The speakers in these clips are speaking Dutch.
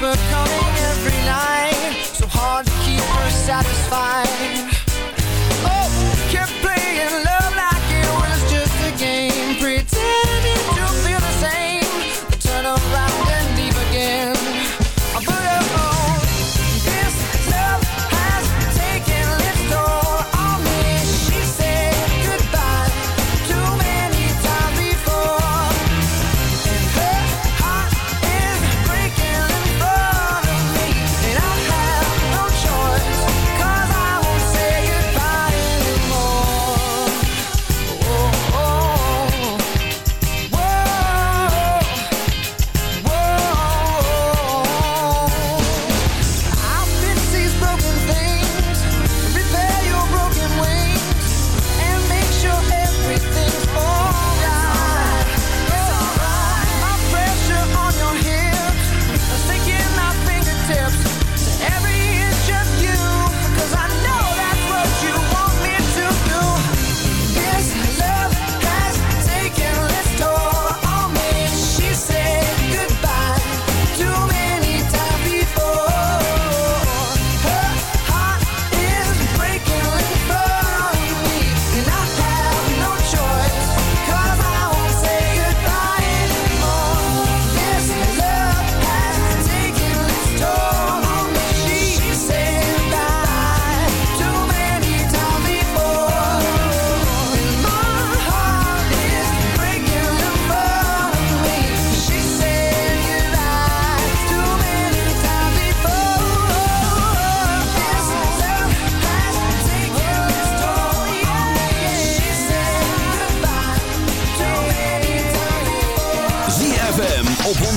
keep her coming every night. So hard to keep her satisfied.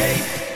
escape.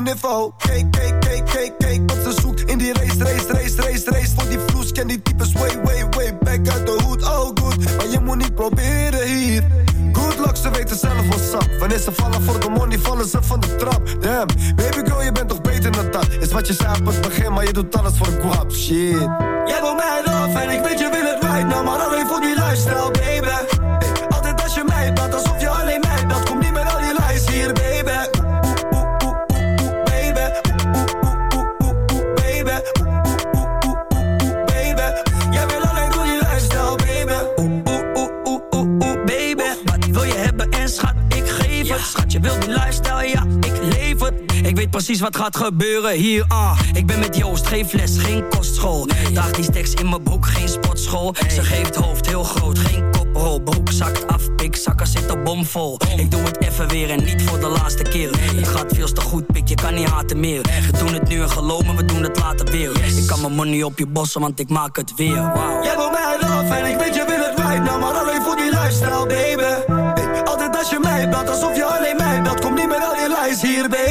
Nico Nivo. Kijk, kijk, kijk, kijk, kijk wat ze zoekt in die race, race, race, race, race. Voor die vloes ken die types way, way, way back out de hood, Oh good, maar je moet niet proberen hier. Good luck, ze weten zelf wat sap. Wanneer ze vallen voor de money, vallen ze van de trap. Damn, baby girl, je bent toch beter dan dat. Is wat je zei op het begin, maar je doet alles voor guap. Shit. Precies wat gaat gebeuren hier, ah. Ik ben met Joost, geen les, geen kostschool. Daag die steks in mijn broek, geen sportschool. Ze geeft hoofd heel groot, geen koprol. Broek zakt af, ik zakken zit er bomvol. Ik doe het even weer en niet voor de laatste keer. Het gaat veel te goed, pik, je kan niet haten meer. We doen het nu en geloven, we doen het later weer. Ik kan mijn money op je bossen, want ik maak het weer. Wow. Jij wil mij love en ik weet je wil het right now, maar alleen voor die lifestyle, baby. altijd als je mij belt, alsof je alleen mij belt. Kom niet met al je lies hier, baby.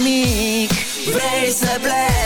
chimique. Wees.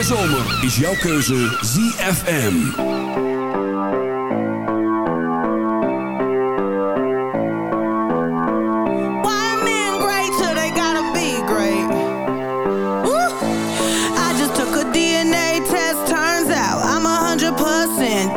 hete zomer is jouw keuze ZFM. DNA test turns out I'm a hundred percent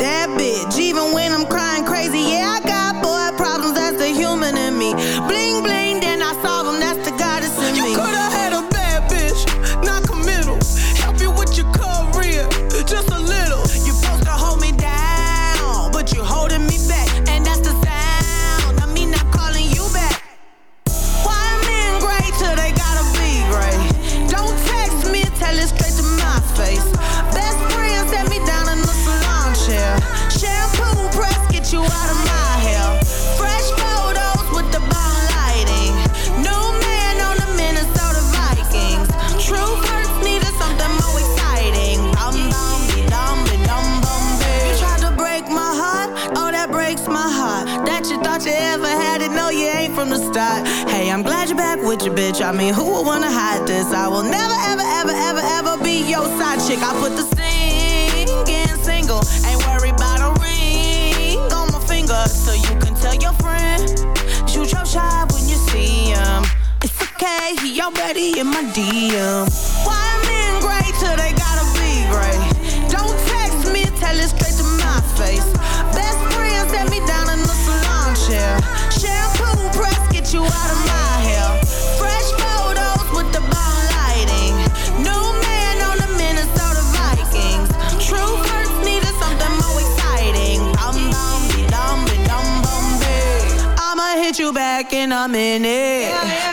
in my DM. Why men gray till they gotta be great. Don't text me, tell it straight to my face. Best friend set me down in the salon chair. Shampoo press get you out of my hair. Fresh photos with the bomb lighting. New man on the Minnesota Vikings. True first needed something more exciting. I'm bomb, dumb, dumb, dumb, I'ma hit you back in a minute. Yeah, yeah.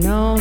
No.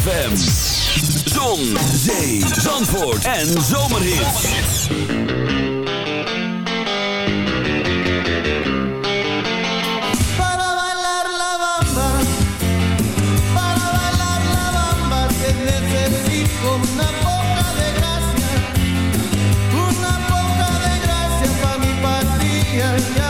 ZFM. Zon, zee, zandvoort en zomerhit. Para bailar la bamba, para bailar la bamba, te necesito una poca de gracia, una poca de gracia pa' mi patria.